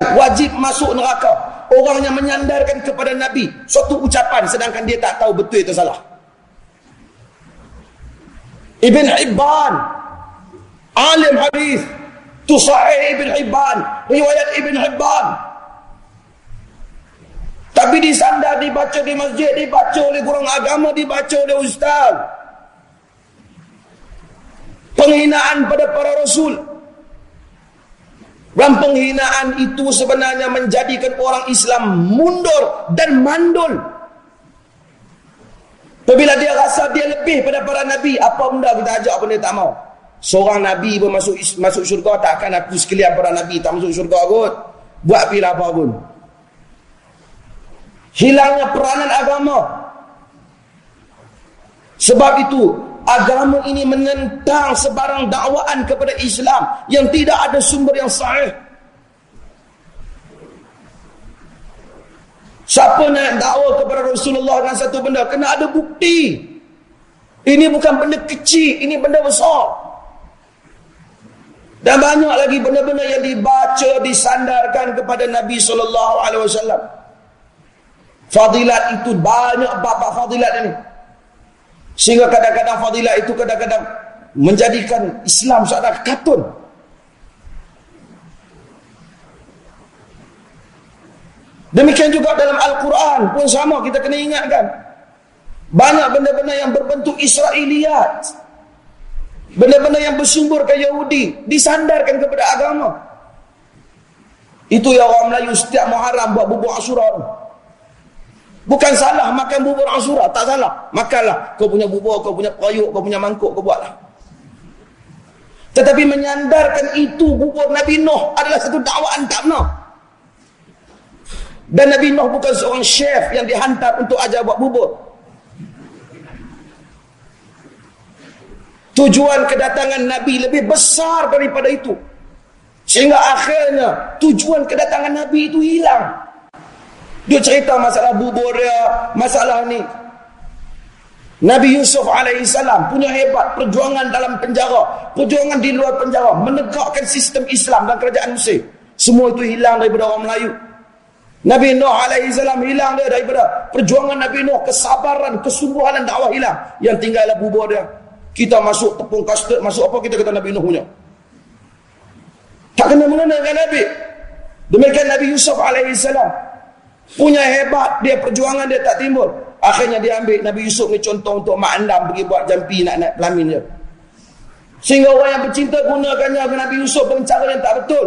wajib masuk neraka. Orang yang menyandarkan kepada Nabi suatu ucapan sedangkan dia tak tahu betul itu salah. Ibn Hibban. Alim hadis. Tu sahih Ibn Hibban. Riwayat Ibn Hibban. Tapi disandar dibaca di masjid dibaca oleh kurang agama dibaca oleh ustaz. Penghinaan pada para rasul dan penghinaan itu sebenarnya menjadikan orang Islam mundur dan mandul. Apabila dia rasa dia lebih pada para Nabi, apa benda kita ajak pun dia tak mau. Seorang Nabi pun masuk masuk syurga, takkan aku sekalian para Nabi tak masuk syurga kot. Buat pilih apa pun. Hilangnya peranan agama. Sebab itu, agama ini menentang sebarang dakwaan kepada Islam yang tidak ada sumber yang sahih. Siapa nak dakwa kepada Rasulullah dengan satu benda kena ada bukti. Ini bukan benda kecil, ini benda besar. Dan banyak lagi benda-benda yang dibaca disandarkan kepada Nabi sallallahu alaihi wasallam. Fadilat itu banyak bab-bab fadilat ini. Sehingga kadang-kadang fadilah itu kadang-kadang menjadikan Islam seolah katun. Demikian juga dalam Al-Quran pun sama kita kena ingatkan. Banyak benda-benda yang berbentuk Israeliat. Benda-benda yang bersumber ke Yahudi. Disandarkan kepada agama. Itu yang orang Melayu setiap Muharram buat bubuk Asyura. Bukan salah makan bubur Ashura, tak salah. Makanlah. Kau punya bubur, kau punya perayuk, kau punya mangkuk, kau buatlah. Tetapi menyandarkan itu bubur Nabi Nuh adalah satu dakwaan tak benar. Dan Nabi Nuh bukan seorang chef yang dihantar untuk ajar buat bubur. Tujuan kedatangan Nabi lebih besar daripada itu. Sehingga akhirnya tujuan kedatangan Nabi itu hilang. Dia cerita masalah bubur dia, masalah ni. Nabi Yusuf AS punya hebat perjuangan dalam penjara, perjuangan di luar penjara, menegakkan sistem Islam dan kerajaan Mesir. Semua itu hilang daripada orang Melayu. Nabi Nuh AS hilang dia daripada perjuangan Nabi Nuh, kesabaran, kesungguhan dan dakwah hilang. Yang tinggallah bubur dia. Kita masuk tepung kastut, masuk apa kita kata Nabi Nuh punya. Tak kena mengenai dengan Nabi. Demikian Nabi Yusuf AS punya hebat dia perjuangan dia tak timbul. Akhirnya dia ambil Nabi Yusuf ni contoh untuk mak andam pergi buat jampi nak naik pelamin dia. Sehingga orang yang bercinta gunakannya ke Nabi Yusuf dengan cara yang tak betul.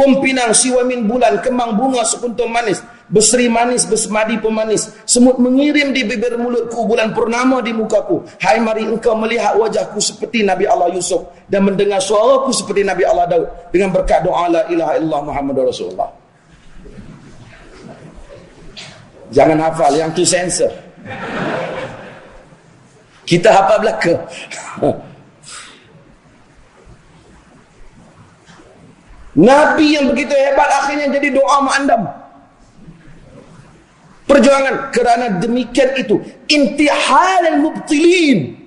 Um pinang siwamin bulan kembang bunga sekuntum manis. Berseri manis bersemadi pemanis semut mengirim di bibir mulutku bulan purnama di mukaku. Hai mari engkau melihat wajahku seperti Nabi Allah Yusuf dan mendengar suaraku seperti Nabi Allah Daud dengan berkat doa la ilaha illallah Muhammad Rasulullah Jangan hafal yang tu sensor. Kita hafal belaka. Nabi yang begitu hebat akhirnya jadi doa ma'andam. Perjuangan kerana demikian itu intihal al-mubtilin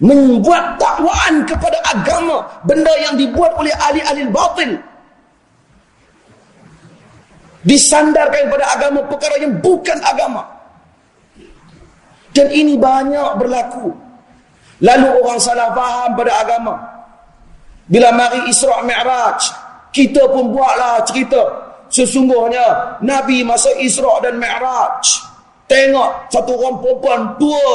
membuat dakwaan kepada agama benda yang dibuat oleh ahli-ahli batil disandarkan kepada agama perkara yang bukan agama. Dan ini banyak berlaku. Lalu orang salah faham pada agama. Bila mari Isra' Mi'raj kita pun buatlah cerita. Sesungguhnya Nabi masa Isra' dan Mi'raj tengok satu orang perempuan tua.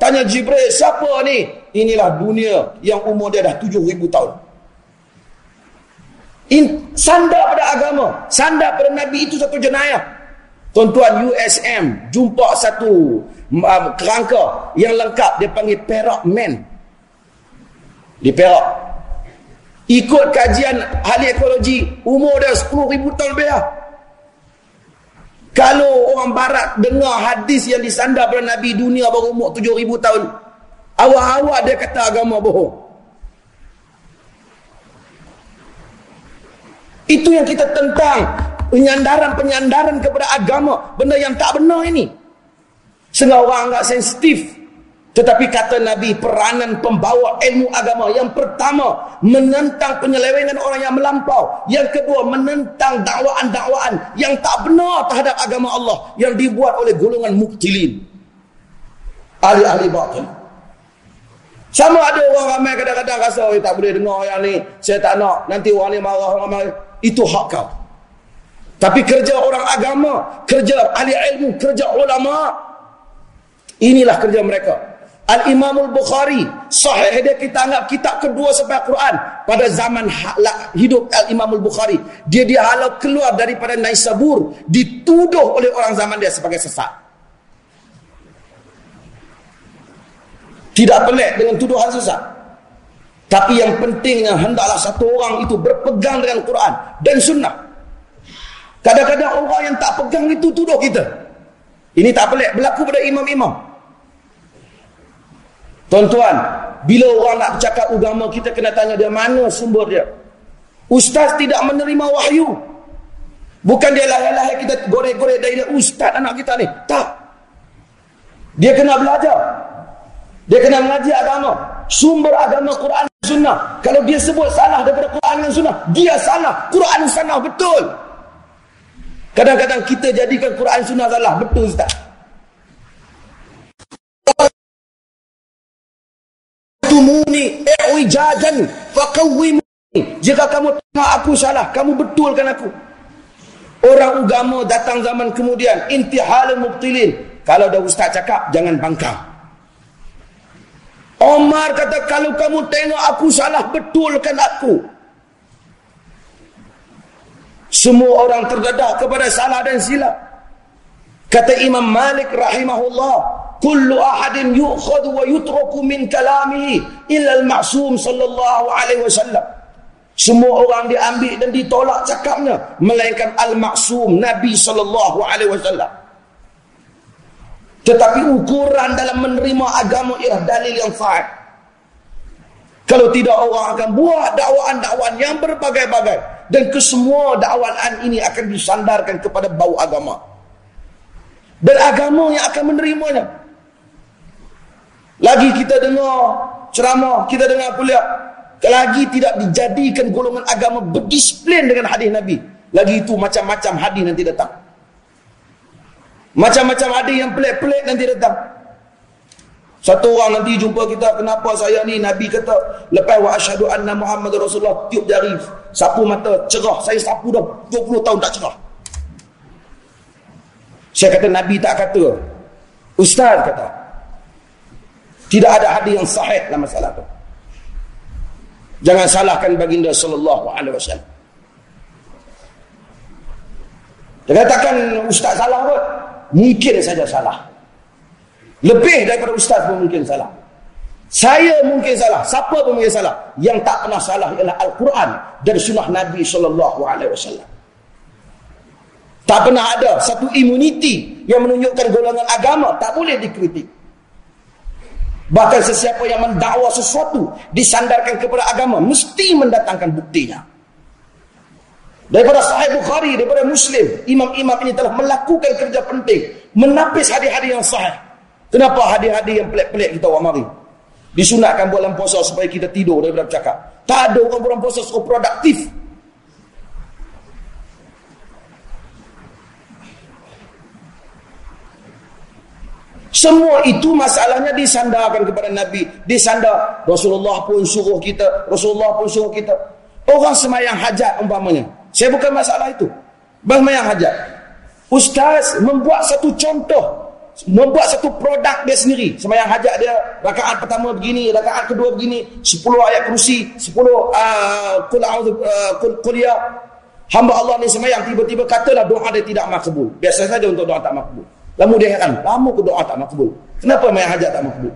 Tanya Jibril siapa ni? Inilah dunia yang umur dia dah 7000 tahun In, sandar pada agama, sandar pada Nabi itu satu jenayah. Tuan-tuan USM jumpa satu um, kerangka yang lengkap dia panggil Perak Man. Di Perak. Ikut kajian ahli ekologi, umur dia 10,000 tahun lebih lah. Kalau orang barat dengar hadis yang disandar pada Nabi dunia baru umur 7,000 tahun, awal-awal dia kata agama bohong. Itu yang kita tentang penyandaran-penyandaran kepada agama, benda yang tak benar ini. Sehingga orang agak sensitif. Tetapi kata Nabi, peranan pembawa ilmu agama yang pertama menentang penyelewengan orang yang melampau. Yang kedua menentang dakwaan-dakwaan yang tak benar terhadap agama Allah yang dibuat oleh golongan muktilin. Ahli-ahli batin. Sama ada orang ramai kadang-kadang rasa oh, tak boleh dengar yang ni. Saya tak nak. Nanti orang ni marah. Orang marah. Itu hak kau. Tapi kerja orang agama, kerja ahli ilmu, kerja ulama, inilah kerja mereka. Al-Imam Al-Bukhari, sahih dia kita anggap kitab kedua sampai Quran pada zaman hidup Al-Imam Al-Bukhari. Dia dihalau keluar daripada Naisabur, dituduh oleh orang zaman dia sebagai sesat. Tidak pelik dengan tuduhan sesat. Tapi yang pentingnya hendaklah satu orang itu berpegang dengan Quran dan sunnah. Kadang-kadang orang yang tak pegang itu tuduh kita. Ini tak pelik berlaku pada imam-imam. Tuan-tuan, bila orang nak bercakap agama kita kena tanya dia mana sumber dia. Ustaz tidak menerima wahyu. Bukan dia lahir-lahir kita gorek-gorek dari ustaz anak kita ni. Tak. Dia kena belajar. Dia kena mengaji agama. Sumber agama Quran dan Sunnah. Kalau dia sebut salah daripada Quran dan Sunnah, dia salah. Quran dan Sunnah betul. Kadang-kadang kita jadikan Quran Sunnah salah. Betul Ustaz. Tumuni i'wijajan faqawwimuni. Jika kamu tengok aku salah, kamu betulkan aku. Orang agama datang zaman kemudian intihal mubtilin. Kalau dah ustaz cakap jangan bangkang. Omar kata kalau kamu tengok aku salah betulkan aku. Semua orang terdedah kepada salah dan silap. Kata Imam Malik rahimahullah, "Kullu ahadin yu'khadhu wa yutraku min kalamihi illa al-ma'sum sallallahu alaihi wasallam." Semua orang diambil dan ditolak cakapnya melainkan al-ma'sum Nabi sallallahu alaihi wasallam. Tetapi ukuran dalam menerima agama ialah dalil yang sahih. Kalau tidak orang akan buat dakwaan-dakwaan yang berbagai-bagai dan kesemua dakwaan ini akan disandarkan kepada bau agama. Dan agama yang akan menerimanya. Lagi kita dengar ceramah, kita dengar kuliah, lagi tidak dijadikan golongan agama berdisiplin dengan hadis Nabi. Lagi itu macam-macam hadis nanti datang. Macam-macam hadis yang pelik-pelik nanti datang. Satu orang nanti jumpa kita, kenapa saya ni Nabi kata, lepas wa asyhadu anna Muhammad Rasulullah tiup jari, sapu mata, cerah. Saya sapu dah 20 tahun tak cerah. Saya kata Nabi tak kata. Ustaz kata. Tidak ada hadis yang sahih dalam masalah itu. Jangan salahkan baginda sallallahu alaihi wasallam. Dia katakan ustaz salah kot. Mungkin saja salah. Lebih daripada ustaz pun mungkin salah. Saya mungkin salah. Siapa pun mungkin salah. Yang tak pernah salah ialah Al-Quran dan sunnah Nabi SAW. Tak pernah ada satu imuniti yang menunjukkan golongan agama. Tak boleh dikritik. Bahkan sesiapa yang mendakwa sesuatu disandarkan kepada agama mesti mendatangkan buktinya. Daripada Sahih Bukhari, daripada Muslim, imam-imam ini telah melakukan kerja penting menapis hadis-hadis yang sahih. Kenapa hadis-hadis yang pelik-pelik kita orang mari? Disunatkan bulan puasa supaya kita tidur daripada bercakap. Tak ada orang bulan puasa suruh produktif. Semua itu masalahnya disandarkan kepada Nabi. Disandar. Rasulullah pun suruh kita. Rasulullah pun suruh kita. Orang semayang hajat umpamanya. Saya bukan masalah itu. Semayang hajat. Ustaz membuat satu contoh membuat satu produk dia sendiri. Sembahyang hajat dia rakaat pertama begini rakaat kedua begini 10 ayat kursi 10 uh, a'udzu uh, qul ya. Hamba Allah ni sembahyang tiba-tiba katalah doa dia tidak makbul. Biasa saja untuk doa tak makbul. Lama dia heran lama ke doa tak makbul? Kenapa sembahyang hajat tak makbul?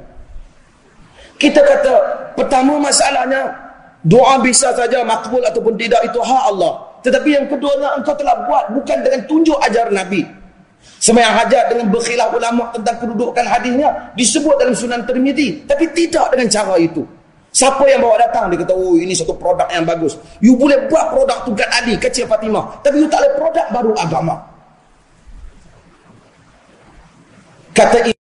Kita kata pertama masalahnya doa bisa saja makbul ataupun tidak itu hak Allah tetapi yang kedua engkau telah buat bukan dengan tunjuk ajar Nabi Semayang hajat dengan berkhilaf ulama tentang kedudukan hadisnya disebut dalam Sunan Tirmizi, tapi tidak dengan cara itu. Siapa yang bawa datang dia kata, "Oh, ini satu produk yang bagus. You boleh buat produk tugas Ali kecil Fatimah, tapi you tak boleh produk baru agama." Kata